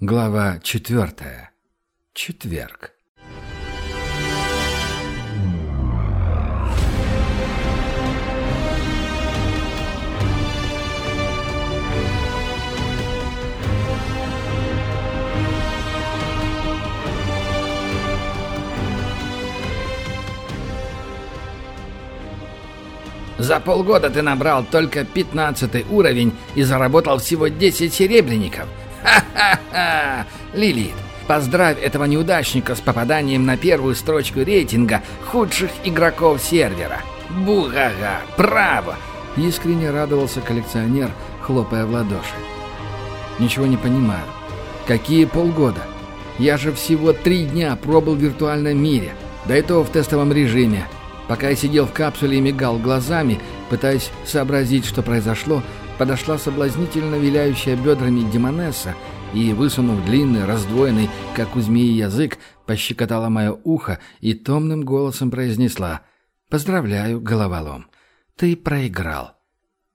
Глава четвертая. Четверг. За полгода ты набрал только пятнадцатый уровень и заработал всего 10 серебряников. Ха-ха-ха! Лилит, поздравь этого неудачника с попаданием на первую строчку рейтинга худших игроков сервера. Бугага! Браво! Искренне радовался коллекционер, хлопая в ладоши. Ничего не понимаю. Какие полгода? Я же всего три дня пробыл в виртуальном мире, да и то в тестовом режиме. Пока я сидел в капсуле и мигал глазами, пытаясь сообразить, что произошло, подошла соблазнительно виляющая бедрами Демонесса и, высунув длинный, раздвоенный, как у змеи язык, пощекотала мое ухо и томным голосом произнесла «Поздравляю, головолом, ты проиграл».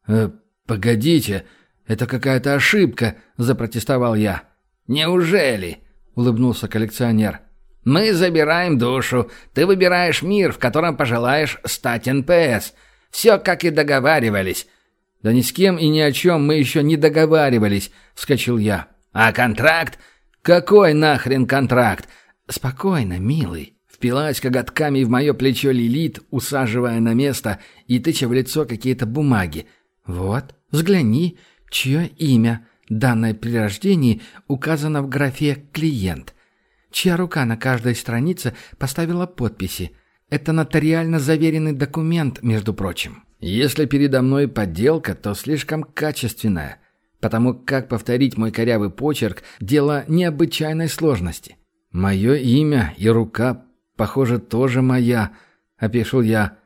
«Э, погодите, это какая-то ошибка», — запротестовал я. «Неужели?» — улыбнулся коллекционер. «Мы забираем душу. Ты выбираешь мир, в котором пожелаешь стать НПС. Все, как и договаривались. «Да ни с кем и ни о чем мы еще не договаривались», — вскочил я. «А контракт? Какой нахрен контракт? Спокойно, милый». Впилась коготками в мое плечо Лилит, усаживая на место и тыча в лицо какие-то бумаги. «Вот, взгляни, чье имя, данное при рождении, указано в графе «клиент». Чья рука на каждой странице поставила подписи. Это нотариально заверенный документ, между прочим. Если передо мной подделка, то слишком качественная, потому как повторить мой корявый почерк – дело необычайной сложности. Мое имя и рука, похоже, тоже моя, – опешил я.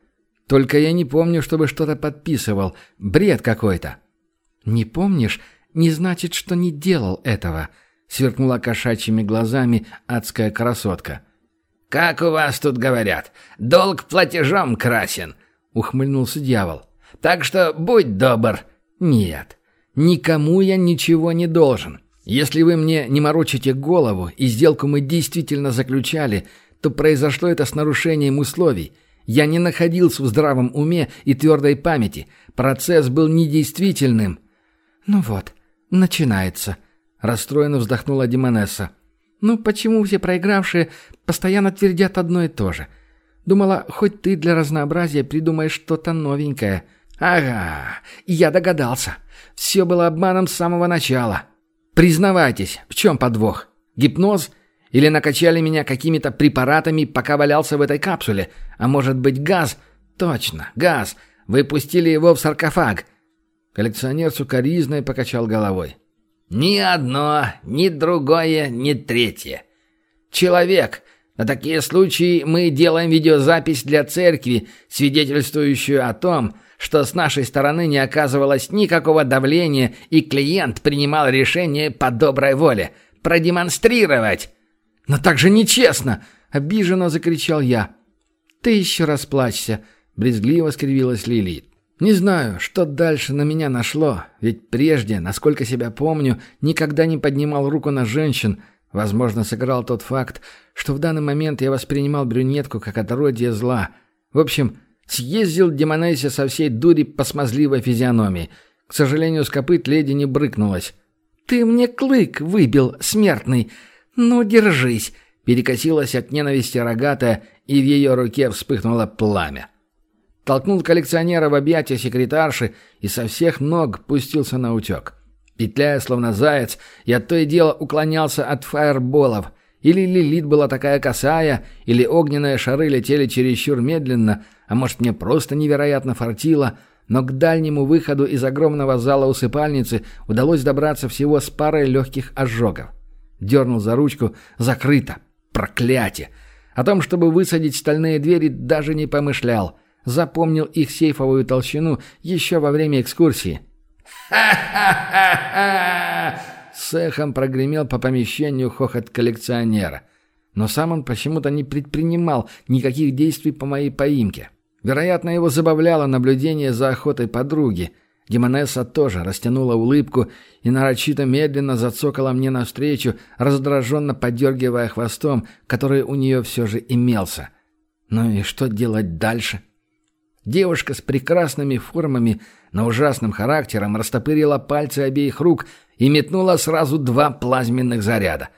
Только я не помню, чтобы что-то подписывал. Бред какой-то. Не помнишь, не значит, что не делал этого, – сверкнула кошачьими глазами адская красотка. «Как у вас тут говорят, долг платежом красен», ухмыльнулся дьявол. «Так что будь добр». «Нет, никому я ничего не должен. Если вы мне не морочите голову, и сделку мы действительно заключали, то произошло это с нарушением условий. Я не находился в здравом уме и твердой памяти. Процесс был недействительным». «Ну вот, начинается», — расстроенно вздохнула Димонесса. «Ну почему все проигравшие постоянно твердят одно и то же? Думала, хоть ты для разнообразия придумаешь что-то новенькое. Ага, я догадался. Все было обманом с самого начала. Признавайтесь, в чем подвох? Гипноз? Или накачали меня какими-то препаратами, пока валялся в этой капсуле? А может быть газ? Точно, газ. Вы пустили его в саркофаг. Коллекционер сукоризной покачал головой. «Ни одно, ни другое, ни третье. Человек, на такие случаи мы делаем видеозапись для церкви, свидетельствующую о том, что с нашей стороны не оказывалось никакого давления, и клиент принимал решение по доброй воле. Продемонстрировать!» «Но так же нечестно!» — обиженно закричал я. «Ты еще расплачься!» — брезгливо скривилась Лилит. «Не знаю, что дальше на меня нашло, ведь прежде, насколько себя помню, никогда не поднимал руку на женщин, Возможно, сыграл тот факт, что в данный момент я воспринимал брюнетку как отродье зла. В общем, съездил Демонессе со всей дури по смазливой физиономии. К сожалению, с копыт леди не брыкнулась. «Ты мне клык выбил, смертный! Ну, держись!» Перекосилась от ненависти рогатая, и в ее руке вспыхнуло пламя. Толкнул коллекционера в объятия секретарши и со всех ног пустился на утек. Петляя, словно заяц, я то и дело уклонялся от фаерболов. Или Лилит была такая косая, или огненные шары летели чересчур медленно, а может, мне просто невероятно фартило, но к дальнему выходу из огромного зала усыпальницы удалось добраться всего с парой легких ожогов. Дернул за ручку. Закрыто. Проклятие! О том, чтобы высадить стальные двери, даже не помышлял. Запомнил их сейфовую толщину еще во время экскурсии. «Ха-ха-ха-ха!» С эхом прогремел по помещению хохот коллекционера. Но сам он почему-то не предпринимал никаких действий по моей поимке. Вероятно, его забавляло наблюдение за охотой подруги. Демонесса тоже растянула улыбку и нарочито медленно зацокала мне навстречу, раздраженно подергивая хвостом, который у нее все же имелся. Ну и что делать дальше? Девушка с прекрасными формами, но ужасным характером растопырила пальцы обеих рук и метнула сразу два плазменных заряда.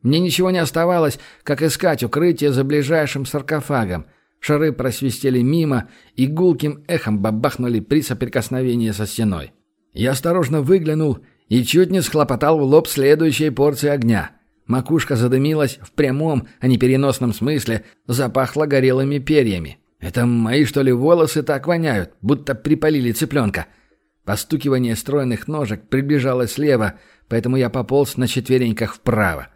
Мне ничего не оставалось, как искать укрытие за ближайшим саркофагом — Шары просвистели мимо и гулким эхом бабахнули при соприкосновении со стеной. Я осторожно выглянул и чуть не схлопотал в лоб следующей порции огня. Макушка задымилась в прямом, а не переносном смысле, запахло горелыми перьями. Это мои, что ли, волосы так воняют, будто припалили цыпленка. Постукивание стройных ножек приближалось слева, поэтому я пополз на четвереньках вправо.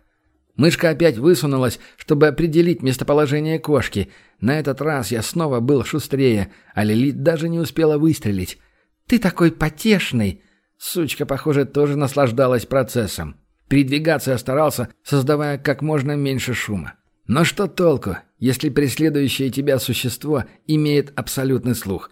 Мышка опять высунулась, чтобы определить местоположение кошки. На этот раз я снова был шустрее, а Лилит даже не успела выстрелить. «Ты такой потешный!» Сучка, похоже, тоже наслаждалась процессом. Передвигаться я старался, создавая как можно меньше шума. Но что толку, если преследующее тебя существо имеет абсолютный слух?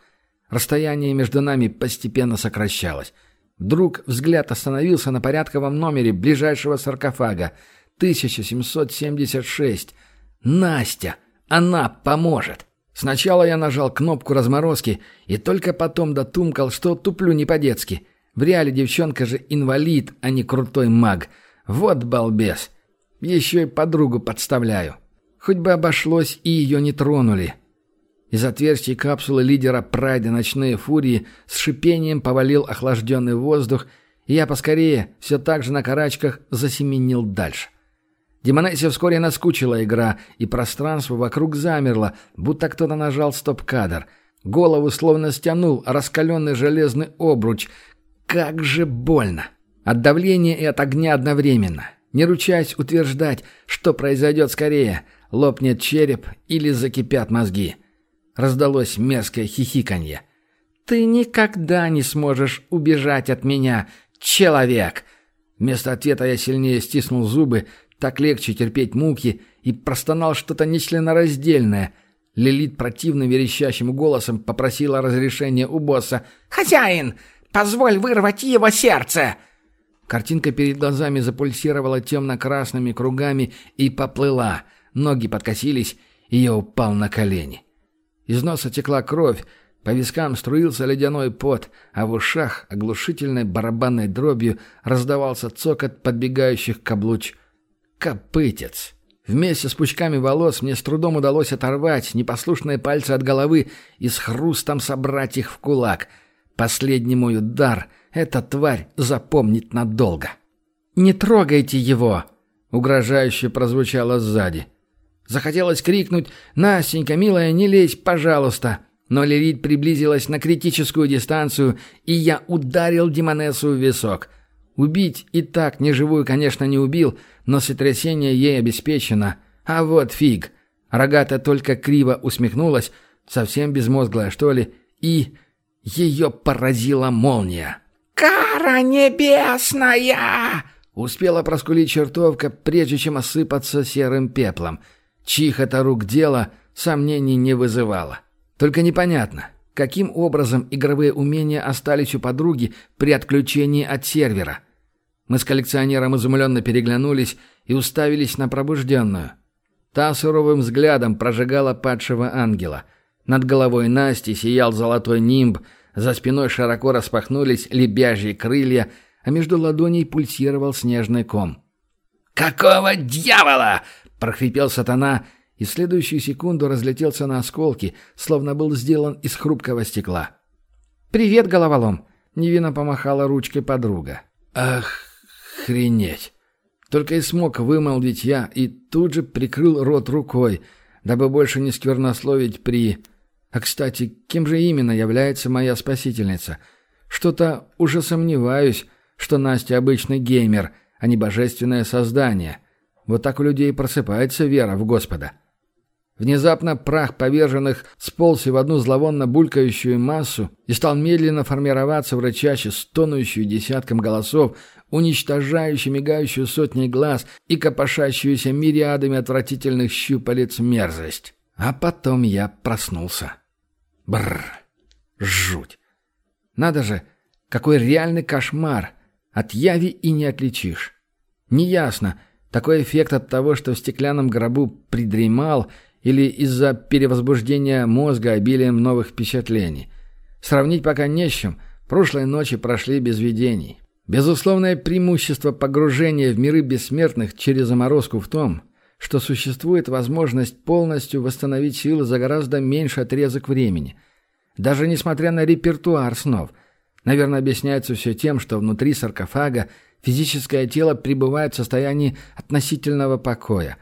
Расстояние между нами постепенно сокращалось. Вдруг взгляд остановился на порядковом номере ближайшего саркофага — 1776. Настя! Она поможет! Сначала я нажал кнопку разморозки и только потом дотумкал, что туплю не по-детски. В реале девчонка же инвалид, а не крутой маг. Вот балбес. Еще и подругу подставляю. Хоть бы обошлось и ее не тронули. Из отверстий капсулы лидера прайда «Ночные фурии» с шипением повалил охлажденный воздух, и я поскорее, все так же на карачках, засеменил дальше. Демонессе вскоре наскучила игра, и пространство вокруг замерло, будто кто-то нажал стоп-кадр. Голову словно стянул раскаленный железный обруч. Как же больно! От давления и от огня одновременно. Не ручаясь утверждать, что произойдет скорее, лопнет череп или закипят мозги. Раздалось мерзкое хихиканье. «Ты никогда не сможешь убежать от меня, человек!» Вместо ответа я сильнее стиснул зубы, так легче терпеть муки, и простонал что-то нечленораздельное. Лилит противным верещащим голосом попросила разрешения у босса. «Хозяин, позволь вырвать его сердце!» Картинка перед глазами запульсировала темно-красными кругами и поплыла. Ноги подкосились, и я упал на колени. Из носа текла кровь, по вискам струился ледяной пот, а в ушах оглушительной барабанной дробью раздавался цокот подбегающих каблуч Копытец. Вместе с пучками волос мне с трудом удалось оторвать непослушные пальцы от головы и с хрустом собрать их в кулак. Последний мой удар эта тварь запомнит надолго. «Не трогайте его!» — угрожающе прозвучало сзади. Захотелось крикнуть «Настенька, милая, не лезь, пожалуйста!» Но Лилит приблизилась на критическую дистанцию, и я ударил Демонессу в висок. Убить и так неживую, конечно, не убил — но сотрясение ей обеспечено. А вот фиг. Рогата только криво усмехнулась, совсем безмозглая, что ли, и ее поразила молния. «Кара небесная!» Успела проскулить чертовка, прежде чем осыпаться серым пеплом. Чих это рук дело сомнений не вызывало. Только непонятно, каким образом игровые умения остались у подруги при отключении от сервера. Мы с коллекционером изумленно переглянулись и уставились на пробужденную. Та суровым взглядом прожигала падшего ангела. Над головой Насти сиял золотой нимб, за спиной широко распахнулись лебяжьи крылья, а между ладоней пульсировал снежный ком. «Какого дьявола!» — прохрипел сатана, и следующую секунду разлетелся на осколки, словно был сделан из хрупкого стекла. «Привет, головолом!» — невинно помахала ручкой подруга. «Ах, Охренеть! Только и смог вымолвить я и тут же прикрыл рот рукой, дабы больше не сквернословить при... А, кстати, кем же именно является моя спасительница? Что-то уже сомневаюсь, что Настя обычный геймер, а не божественное создание. Вот так у людей просыпается вера в Господа. Внезапно прах поверженных сполз в одну зловонно булькающую массу и стал медленно формироваться в рычаще, стонущую десятком голосов, уничтожающую мигающую сотни глаз и копошащуюся мириадами отвратительных щупалец мерзость. А потом я проснулся. Бррр. Жуть. Надо же, Какой реальный кошмар! От яви и не отличишь. Неясно, такой эффект от того, что в стеклянном гробу придремал, или из-за перевозбуждения мозга обилием новых впечатлений. Сравнить пока не с чем, прошлой ночи прошли без видений. Безусловное преимущество погружения в миры бессмертных через заморозку в том, что существует возможность полностью восстановить силы за гораздо меньший отрезок времени. Даже несмотря на репертуар снов. Наверное, объясняется все тем, что внутри саркофага физическое тело пребывает в состоянии относительного покоя.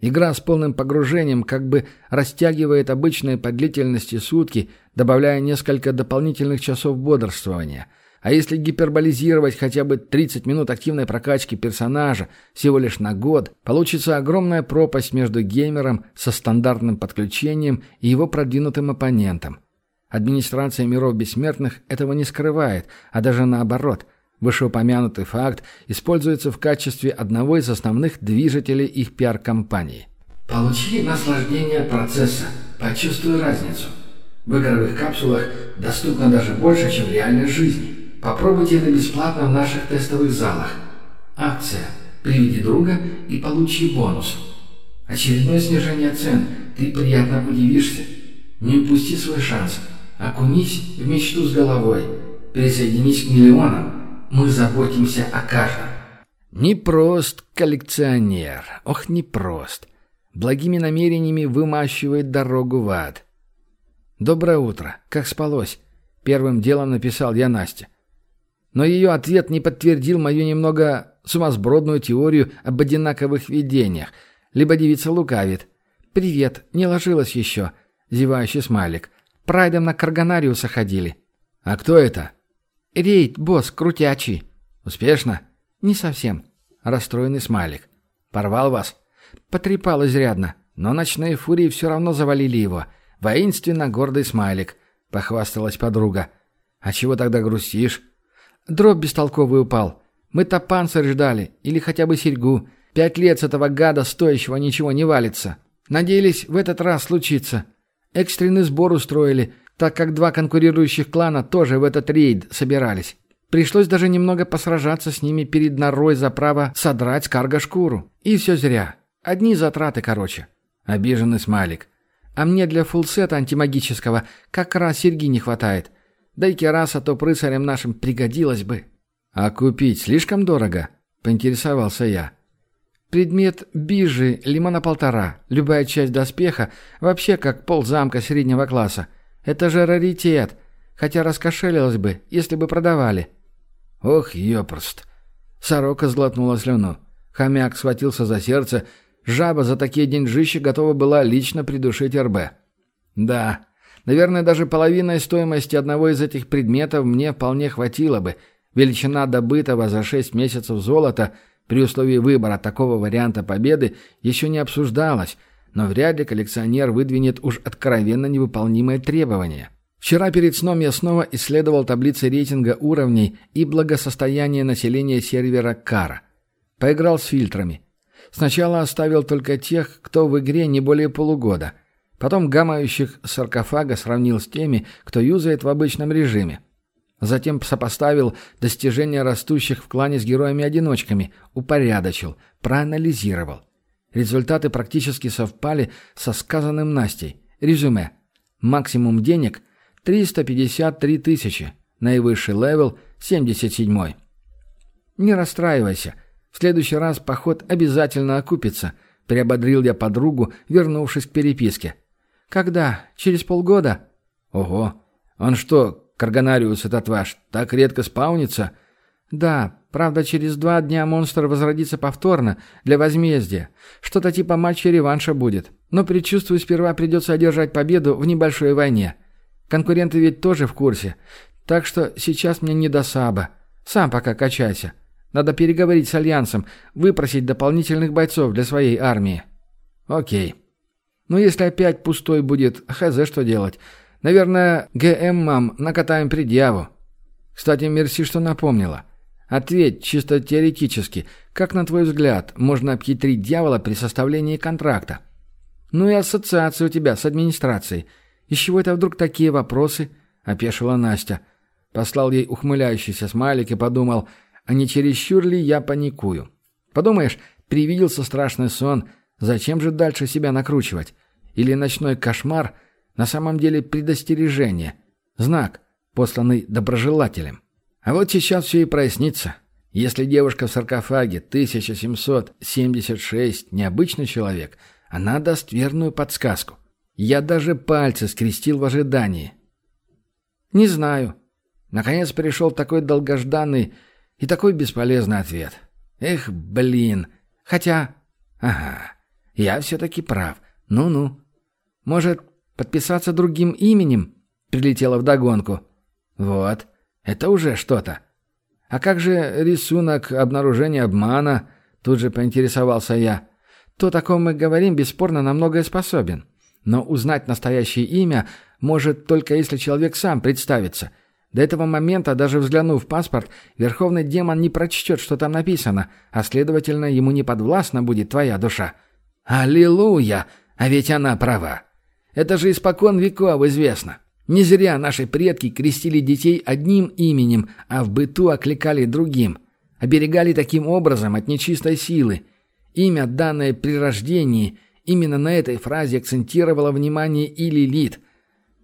Игра с полным погружением как бы растягивает обычные по длительности сутки, добавляя несколько дополнительных часов бодрствования – а если гиперболизировать хотя бы 30 минут активной прокачки персонажа всего лишь на год, получится огромная пропасть между геймером со стандартным подключением и его продвинутым оппонентом. Администрация миров бессмертных этого не скрывает, а даже наоборот. Вышеупомянутый факт используется в качестве одного из основных движителей их пиар-компании. Получи наслаждение процесса. Почувствуй разницу. В игровых капсулах доступно даже больше, чем в реальной жизни. Попробуйте это бесплатно в наших тестовых залах. Акция. Приведи друга и получи бонус. Очередное снижение цен. Ты приятно удивишься. Не упусти свой шанс. Окунись в мечту с головой. Присоединись к миллионам. Мы заботимся о каждом. Непрост коллекционер. Ох, непрост. Благими намерениями вымащивает дорогу в ад. «Доброе утро. Как спалось?» Первым делом написал я Насте. Но ее ответ не подтвердил мою немного сумасбродную теорию об одинаковых видениях. Либо девица лукавит. «Привет, не ложилась еще», — зевающий смайлик. «Прайдом на Карганариуса ходили». «А кто это?» «Рейд, босс, крутячий». «Успешно?» «Не совсем». Расстроенный смайлик. «Порвал вас?» «Потрепал изрядно, но ночные фурии все равно завалили его. Воинственно гордый смайлик», — похвасталась подруга. «А чего тогда грустишь?» Дробь бестолковый упал. Мы-то панцирь ждали, или хотя бы серьгу. Пять лет с этого гада стоящего ничего не валится. Надеялись, в этот раз случится. Экстренный сбор устроили, так как два конкурирующих клана тоже в этот рейд собирались. Пришлось даже немного посражаться с ними перед норой за право содрать с шкуру. И все зря. Одни затраты, короче. Обиженный смайлик. А мне для фулсета антимагического как раз серьги не хватает. Да и кераса то прысарям нашим пригодилась бы. А купить слишком дорого? Поинтересовался я. Предмет бижи лимона полтора. Любая часть доспеха вообще как пол замка среднего класса. Это же раритет. Хотя раскошелилось бы, если бы продавали. Ох, ёпрост. Сорока сглотнула слюну. Хомяк схватился за сердце. Жаба за такие деньжища готова была лично придушить РБ. Да, Наверное, даже половиной стоимости одного из этих предметов мне вполне хватило бы. Величина добытого за шесть месяцев золота при условии выбора такого варианта победы еще не обсуждалась, но вряд ли коллекционер выдвинет уж откровенно невыполнимые требования. Вчера перед сном я снова исследовал таблицы рейтинга уровней и благосостояния населения сервера Кара. Поиграл с фильтрами. Сначала оставил только тех, кто в игре не более полугода – Потом гамающих из саркофага сравнил с теми, кто юзает в обычном режиме. Затем сопоставил достижения растущих в клане с героями-одиночками, упорядочил, проанализировал. Результаты практически совпали со сказанным Настей. Резюме. Максимум денег – 353 тысячи. Наивысший левел – 77. «Не расстраивайся. В следующий раз поход обязательно окупится», – приободрил я подругу, вернувшись к переписке. «Когда? Через полгода?» «Ого! Он что, Карганариус этот ваш, так редко спаунится?» «Да, правда, через два дня монстр возродится повторно, для возмездия. Что-то типа матча-реванша будет. Но предчувствую, сперва придется одержать победу в небольшой войне. Конкуренты ведь тоже в курсе. Так что сейчас мне не до саба. Сам пока качайся. Надо переговорить с Альянсом, выпросить дополнительных бойцов для своей армии». «Окей». Но если опять пустой будет, хз что делать. Наверное, ГМ мам накатаем предъяву. Кстати, мерси, что напомнила. Ответь чисто теоретически, как, на твой взгляд, можно обхитрить дьявола при составлении контракта? Ну и ассоциация у тебя с администрацией. Из чего это вдруг такие вопросы? Опешила Настя. Послал ей ухмыляющийся смайлик и подумал, а не чересчур ли я паникую. Подумаешь, привиделся страшный сон, зачем же дальше себя накручивать? Или ночной кошмар на самом деле предостережение, знак, посланный доброжелателем. А вот сейчас все и прояснится. Если девушка в саркофаге 1776 необычный человек, она даст верную подсказку. Я даже пальцы скрестил в ожидании. Не знаю. Наконец пришел такой долгожданный и такой бесполезный ответ. Эх, блин. Хотя... Ага, я все-таки прав. Ну-ну. Может, подписаться другим именем? Прилетела вдогонку. Вот. Это уже что-то. А как же рисунок обнаружения обмана? Тут же поинтересовался я. То, о ком мы говорим, бесспорно на многое способен. Но узнать настоящее имя может только если человек сам представится. До этого момента, даже взглянув в паспорт, верховный демон не прочтет, что там написано, а следовательно, ему не подвластна будет твоя душа. Аллилуйя! А ведь она права. Это же испокон веков известно. Не зря наши предки крестили детей одним именем, а в быту окликали другим. Оберегали таким образом от нечистой силы. Имя, данное при рождении, Именно на этой фразе акцентировала внимание и Лилит.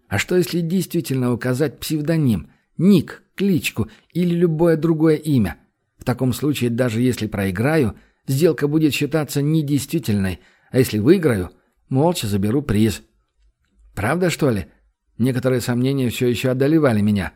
А что если действительно указать псевдоним, ник, кличку или любое другое имя? В таком случае, даже если проиграю, сделка будет считаться недействительной, а если выиграю, молча заберу приз. Правда, что ли? Некоторые сомнения все еще одолевали меня.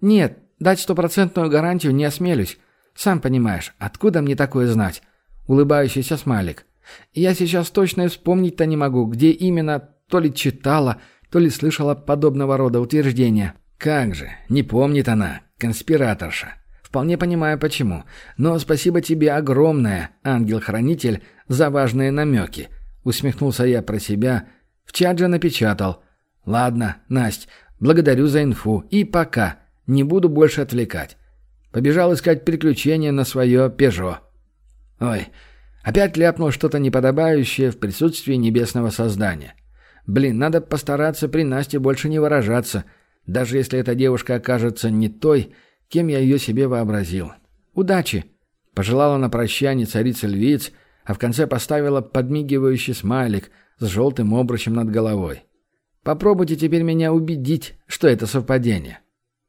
Нет, дать стопроцентную гарантию не осмелюсь. Сам понимаешь, откуда мне такое знать? Улыбающийся смайлик. Я сейчас точно вспомнить-то не могу, где именно то ли читала, то ли слышала подобного рода утверждения. Как же, не помнит она, конспираторша. Вполне понимаю почему. Но спасибо тебе огромное, ангел-хранитель, за важные намеки. Усмехнулся я про себя. В чат же напечатал. Ладно, Насть, благодарю за инфу. И пока. Не буду больше отвлекать. Побежал искать приключения на свое «Пежо». Ой, Опять ляпнул что-то неподобающее в присутствии небесного создания. Блин, надо постараться при Насте больше не выражаться, даже если эта девушка окажется не той, кем я ее себе вообразил. «Удачи!» — пожелала на прощание царица львиц, а в конце поставила подмигивающий смайлик с желтым обручем над головой. «Попробуйте теперь меня убедить, что это совпадение».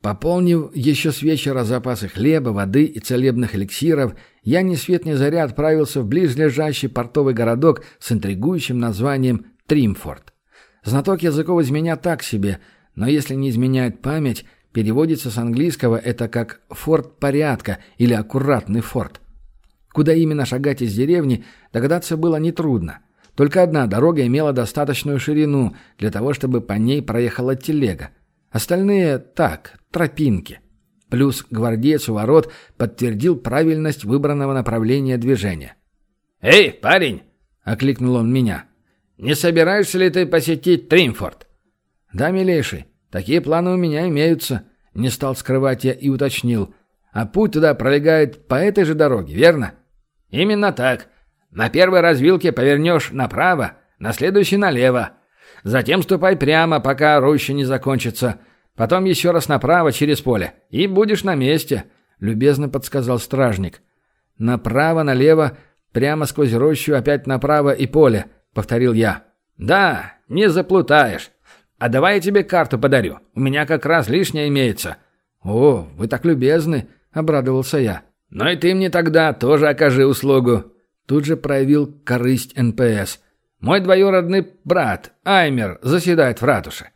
Пополнив еще с вечера запасы хлеба, воды и целебных эликсиров, я ни свет ни заря отправился в близлежащий портовый городок с интригующим названием Тримфорд. Знаток языков из меня так себе, но если не изменяет память, переводится с английского это как «форт порядка» или «аккуратный форт». Куда именно шагать из деревни, догадаться было нетрудно. Только одна дорога имела достаточную ширину для того, чтобы по ней проехала телега. Остальные – так, тропинки. Плюс гвардеец у ворот подтвердил правильность выбранного направления движения. «Эй, парень!» — окликнул он меня. «Не собираешься ли ты посетить Тримфорд?» «Да, милейший, такие планы у меня имеются», — не стал скрывать я и уточнил. «А путь туда пролегает по этой же дороге, верно?» «Именно так. На первой развилке повернешь направо, на следующей налево. Затем ступай прямо, пока роща не закончится. Потом еще раз направо через поле, и будешь на месте», — любезно подсказал стражник. «Направо, налево, прямо сквозь рощу, опять направо и поле», — повторил я. «Да, не заплутаешь. А давай я тебе карту подарю. У меня как раз лишняя имеется». «О, вы так любезны», — обрадовался я. «Ну и ты мне тогда тоже окажи услугу». Тут же проявил корысть НПС. «Мой двоюродный брат, Аймер, заседает в ратуше.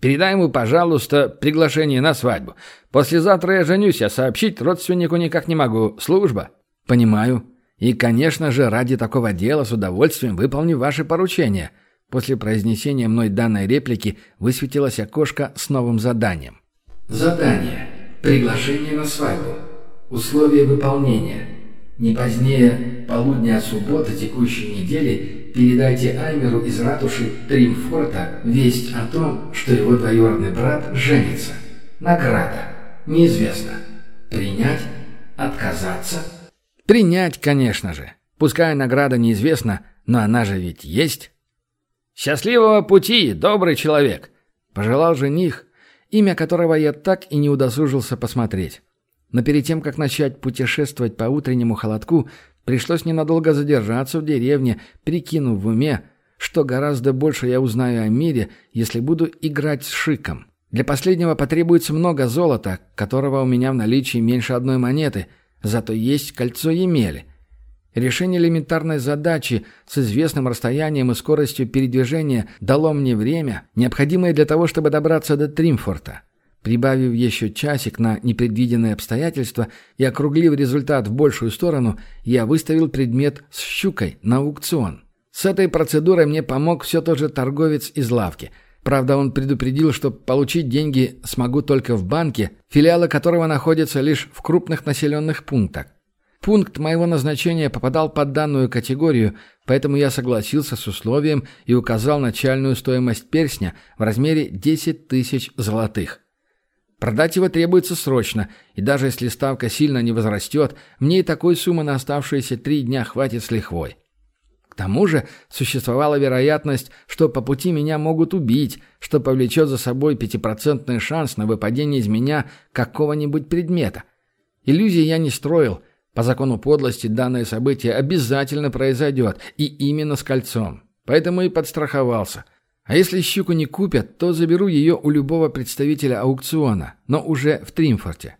Передай ему, пожалуйста, приглашение на свадьбу. Послезавтра я женюсь, а сообщить родственнику никак не могу. Служба». «Понимаю. И, конечно же, ради такого дела с удовольствием выполню ваше поручение». После произнесения мной данной реплики высветилось окошко с новым заданием. Задание. Приглашение на свадьбу. Условия выполнения. Не позднее полудня субботы текущей недели передайте Аймеру из ратуши Тримфорта весть о том, что его двоюродный брат женится. Награда. Неизвестно. Принять? Отказаться? Принять, конечно же. Пускай награда неизвестна, но она же ведь есть. «Счастливого пути, добрый человек!» Пожелал жених, имя которого я так и не удосужился посмотреть. Но перед тем, как начать путешествовать по утреннему холодку, пришлось ненадолго задержаться в деревне, прикинув в уме, что гораздо больше я узнаю о мире, если буду играть с Шиком. Для последнего потребуется много золота, которого у меня в наличии меньше одной монеты, зато есть кольцо Емели. Решение элементарной задачи с известным расстоянием и скоростью передвижения дало мне время, необходимое для того, чтобы добраться до Тримфорта. Прибавив еще часик на непредвиденные обстоятельства и округлив результат в большую сторону, я выставил предмет с щукой на аукцион. С этой процедурой мне помог все тот же торговец из лавки. Правда, он предупредил, что получить деньги смогу только в банке, филиалы которого находятся лишь в крупных населенных пунктах. Пункт моего назначения попадал под данную категорию, поэтому я согласился с условием и указал начальную стоимость перстня в размере 10 тысяч золотых. Продать его требуется срочно, и даже если ставка сильно не возрастет, мне и такой суммы на оставшиеся три дня хватит с лихвой. К тому же существовала вероятность, что по пути меня могут убить, что повлечет за собой пятипроцентный шанс на выпадение из меня какого-нибудь предмета. Иллюзий я не строил. По закону подлости данное событие обязательно произойдет, и именно с кольцом. Поэтому и подстраховался. А если щуку не купят, то заберу ее у любого представителя аукциона, но уже в Тримфорте.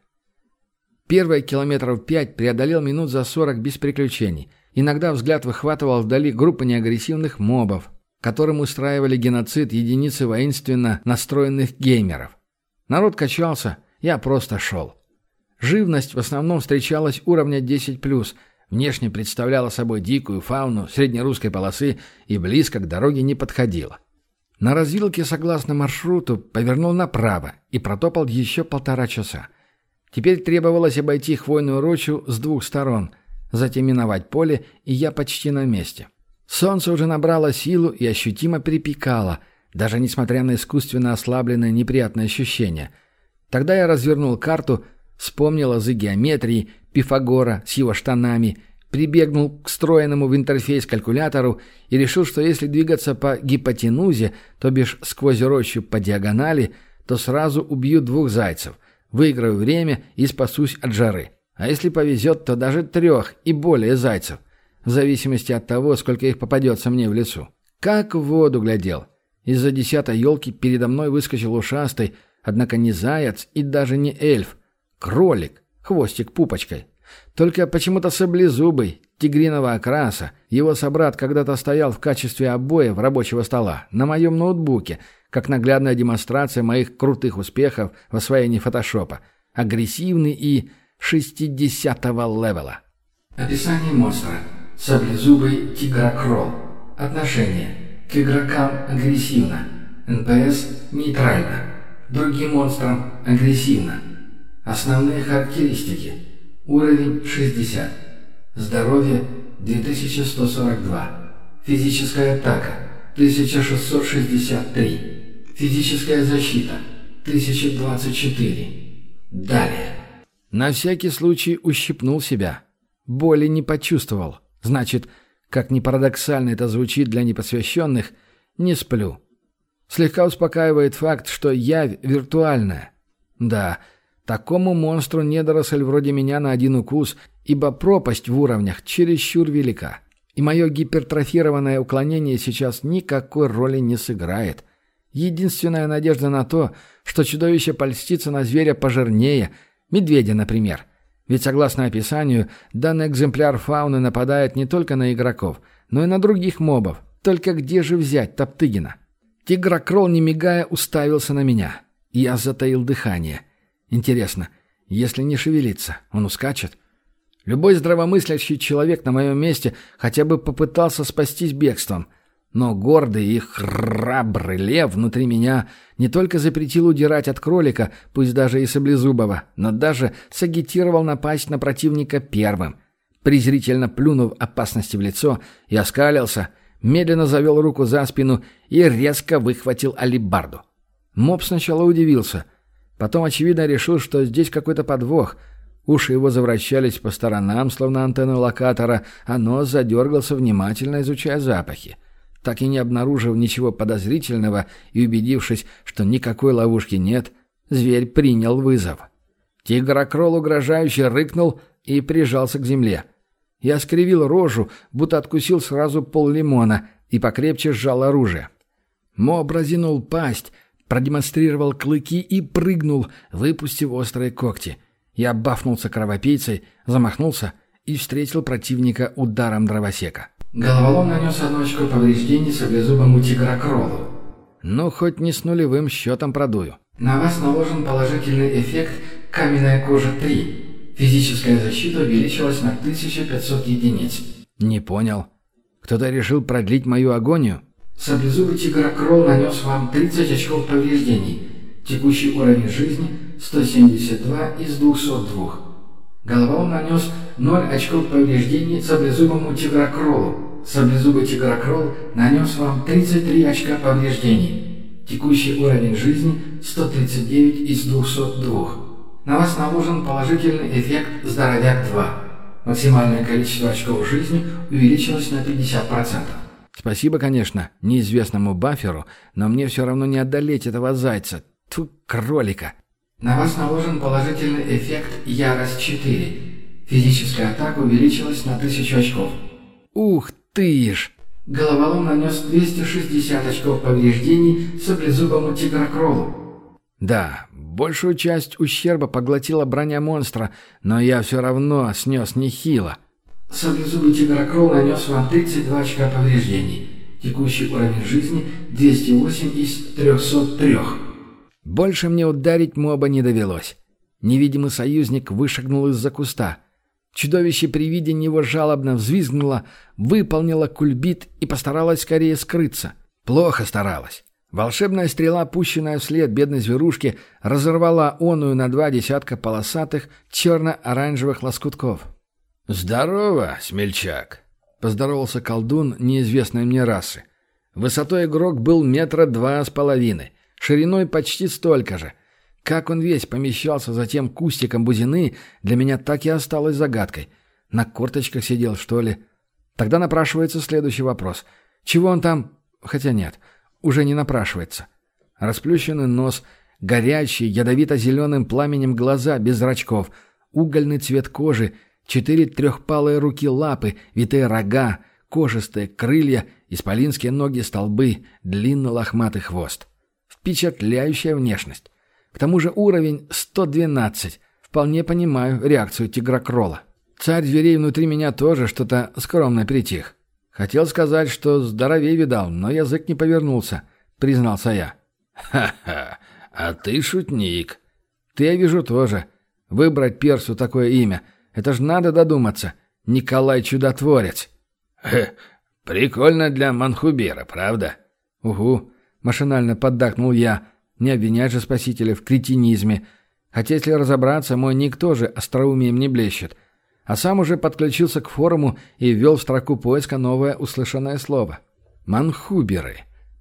Первые километров пять преодолел минут за сорок без приключений – Иногда взгляд выхватывал вдали группы неагрессивных мобов, которым устраивали геноцид единицы воинственно настроенных геймеров. Народ качался, я просто шел. Живность в основном встречалась уровня 10+, внешне представляла собой дикую фауну среднерусской полосы и близко к дороге не подходила. На развилке, согласно маршруту, повернул направо и протопал еще полтора часа. Теперь требовалось обойти хвойную рощу с двух сторон – затем миновать поле, и я почти на месте. Солнце уже набрало силу и ощутимо припекало, даже несмотря на искусственно ослабленное неприятное ощущение. Тогда я развернул карту, вспомнил азы геометрии, Пифагора с его штанами, прибегнул к встроенному в интерфейс калькулятору и решил, что если двигаться по гипотенузе, то бишь сквозь рощу по диагонали, то сразу убью двух зайцев, выиграю время и спасусь от жары. А если повезет, то даже трех и более зайцев, в зависимости от того, сколько их попадется мне в лесу. Как в воду глядел. Из-за десятой елки передо мной выскочил ушастый, однако не заяц и даже не эльф. Кролик, хвостик пупочкой. Только почему-то саблезубый, тигриного окраса. Его собрат когда-то стоял в качестве обоев рабочего стола на моем ноутбуке, как наглядная демонстрация моих крутых успехов в освоении фотошопа. Агрессивный и 60-го левела. Описание монстра. Саблезубый тигрокролл. Отношение. К игрокам агрессивно. НПС нейтрально. Другим монстрам агрессивно. Основные характеристики. Уровень 60. Здоровье 2142. Физическая атака 1663. Физическая защита 1024. Далее. На всякий случай ущипнул себя. Боли не почувствовал. Значит, как ни парадоксально это звучит для непосвященных, не сплю. Слегка успокаивает факт, что я виртуальная. Да, такому монстру недоросль вроде меня на один укус, ибо пропасть в уровнях чересчур велика. И мое гипертрофированное уклонение сейчас никакой роли не сыграет. Единственная надежда на то, что чудовище польстится на зверя пожирнее – Медведя, например. Ведь, согласно описанию, данный экземпляр фауны нападает не только на игроков, но и на других мобов. Только где же взять Топтыгина? Тигрокролл, не мигая, уставился на меня. Я затаил дыхание. Интересно, если не шевелиться, он ускачет? Любой здравомыслящий человек на моем месте хотя бы попытался спастись бегством — но гордый и храбрый лев внутри меня не только запретил удирать от кролика, пусть даже и саблезубого, но даже сагитировал напасть на противника первым. Презрительно плюнув опасности в лицо, я оскалился, медленно завел руку за спину и резко выхватил алибарду. Моб сначала удивился, потом, очевидно, решил, что здесь какой-то подвох. Уши его завращались по сторонам, словно антенны локатора, а нос задергался, внимательно изучая запахи. Так и не обнаружив ничего подозрительного и убедившись, что никакой ловушки нет, Зверь принял вызов. Тигрокрол угрожающе рыкнул и прижался к земле. Я скривил рожу, будто откусил сразу пол лимона и покрепче сжал оружие. Моб разинул пасть, продемонстрировал клыки и прыгнул, выпустив острые когти. Я бафнулся кровопийцей, замахнулся и встретил противника ударом дровосека. Головолом нанес одно очко повреждений саблезубому тигрокролу. Ну, хоть не с нулевым счетом продую. На вас наложен положительный эффект «Каменная кожа 3». Физическая защита увеличилась на 1500 единиц. Не понял. Кто-то решил продлить мою агонию? Саблезубый тигрокрол нанес вам 30 очков повреждений. Текущий уровень жизни 172 из 202. Головолом нанес 0 очков повреждений саблезубому тигрокролу. Саблезубый тигрокрол нанес вам 33 очка повреждений. Текущий уровень жизни 139 из 202. На вас наложен положительный эффект «Здоровяк-2». Максимальное количество очков жизни увеличилось на 50%. Спасибо, конечно, неизвестному баферу, но мне все равно не одолеть этого зайца. Тьфу, кролика. На вас наложен положительный эффект «Ярость-4». Физическая атака увеличилась на 1000 очков. Ух ты ж! Головолом нанес 260 очков повреждений саблезубому тигрокролу. Да, большую часть ущерба поглотила броня монстра, но я все равно снес нехило. Саблезубый тигрокрол нанес вам 32 очка повреждений. Текущий уровень жизни 208 из 303. Больше мне ударить моба не довелось. Невидимый союзник вышагнул из-за куста — Чудовище при виде него жалобно взвизгнуло, выполнило кульбит и постаралось скорее скрыться. Плохо старалась. Волшебная стрела, пущенная вслед бедной зверушке, разорвала оную на два десятка полосатых черно-оранжевых лоскутков. «Здорово, смельчак!» — поздоровался колдун неизвестной мне расы. Высотой игрок был метра два с половиной, шириной почти столько же, как он весь помещался за тем кустиком бузины, для меня так и осталось загадкой. На корточках сидел, что ли? Тогда напрашивается следующий вопрос. Чего он там... Хотя нет, уже не напрашивается. Расплющенный нос, горячий, ядовито-зеленым пламенем глаза без зрачков, угольный цвет кожи, четыре трехпалые руки-лапы, витые рога, кожистые крылья, исполинские ноги-столбы, длинный лохматый хвост. Впечатляющая внешность. К тому же уровень 112. Вполне понимаю реакцию тигрокрола. Царь зверей внутри меня тоже что-то скромно притих. Хотел сказать, что здоровей видал, но язык не повернулся, признался я. «Ха-ха, а ты шутник». «Ты, я вижу, тоже. Выбрать персу такое имя. Это ж надо додуматься. Николай Чудотворец». «Хе, прикольно для Манхубера, правда?» «Угу», — машинально поддакнул я, не обвинять же спасителя в кретинизме. Хотя, если разобраться, мой ник тоже остроумием не блещет. А сам уже подключился к форуму и ввел в строку поиска новое услышанное слово. Манхуберы.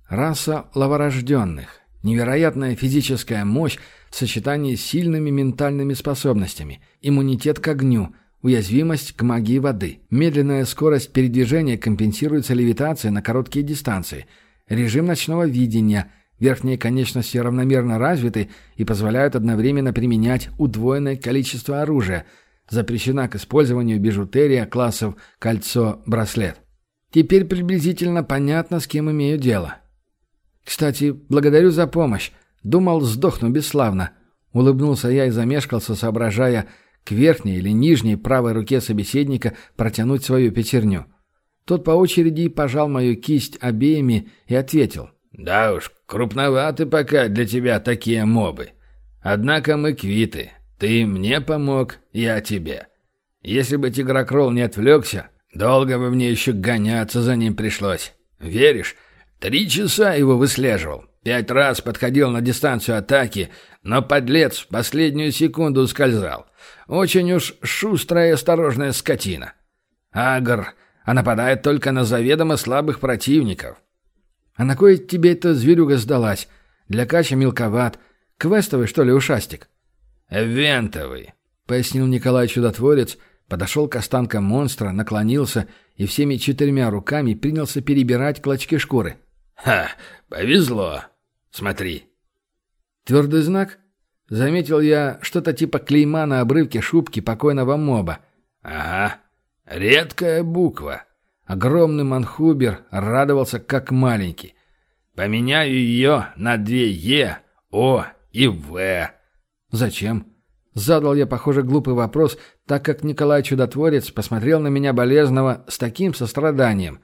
Раса ловорожденных. Невероятная физическая мощь в сочетании с сильными ментальными способностями. Иммунитет к огню. Уязвимость к магии воды. Медленная скорость передвижения компенсируется левитацией на короткие дистанции. Режим ночного видения – Верхние конечности равномерно развиты и позволяют одновременно применять удвоенное количество оружия. Запрещена к использованию бижутерия классов кольцо-браслет. Теперь приблизительно понятно, с кем имею дело. Кстати, благодарю за помощь. Думал, сдохну бесславно. Улыбнулся я и замешкался, соображая, к верхней или нижней правой руке собеседника протянуть свою пятерню. Тот по очереди пожал мою кисть обеими и ответил. «Да уж, крупноваты пока для тебя такие мобы. Однако мы квиты. Ты мне помог, я тебе. Если бы Тигрокрол не отвлекся, долго бы мне еще гоняться за ним пришлось. Веришь? Три часа его выслеживал. Пять раз подходил на дистанцию атаки, но подлец в последнюю секунду ускользал. Очень уж шустрая и осторожная скотина. Агр, а нападает только на заведомо слабых противников. «А на кое тебе эта зверюга сдалась? Для кача мелковат. Квестовый, что ли, ушастик?» «Эвентовый», — пояснил Николай Чудотворец, подошел к останкам монстра, наклонился и всеми четырьмя руками принялся перебирать клочки шкуры. «Ха, повезло. Смотри». «Твердый знак?» Заметил я что-то типа клейма на обрывке шубки покойного моба. Ага, редкая буква. Огромный манхубер радовался как маленький. Поменяю ее на две «Е», «О» и «В». Зачем? Задал я, похоже, глупый вопрос, так как Николай Чудотворец посмотрел на меня болезного с таким состраданием.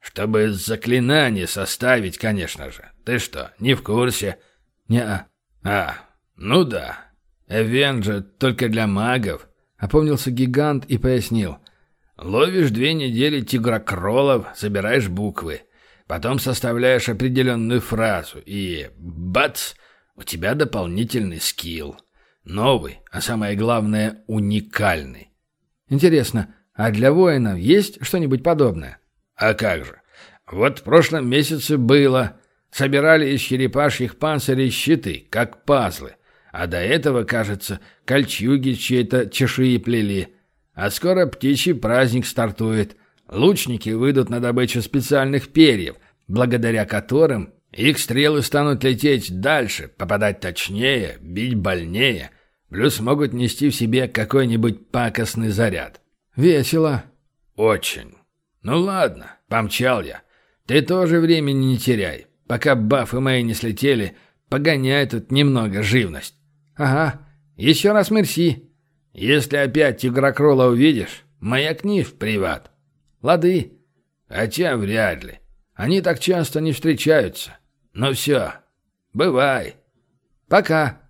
«Чтобы заклинание составить, конечно же. Ты что, не в курсе?» «Не-а». «А, ну да. Эвен только для магов», — опомнился гигант и пояснил. «Ловишь две недели тигрокролов, собираешь буквы. Потом составляешь определенную фразу, и бац, у тебя дополнительный скилл. Новый, а самое главное, уникальный. Интересно, а для воинов есть что-нибудь подобное? А как же. Вот в прошлом месяце было. Собирали из черепашьих панцирей щиты, как пазлы. А до этого, кажется, кольчуги чьей-то чешуи плели. А скоро птичий праздник стартует. Лучники выйдут на добычу специальных перьев, благодаря которым их стрелы станут лететь дальше, попадать точнее, бить больнее, плюс могут нести в себе какой-нибудь пакостный заряд. Весело. Очень. Ну ладно, помчал я. Ты тоже времени не теряй. Пока бафы мои не слетели, погоняй тут немного живность. Ага. Еще раз мерси. Если опять тигрокрола увидишь, маякни в приват. Лады. Хотя вряд ли. Они так часто не встречаются. Ну все, бывай. Пока.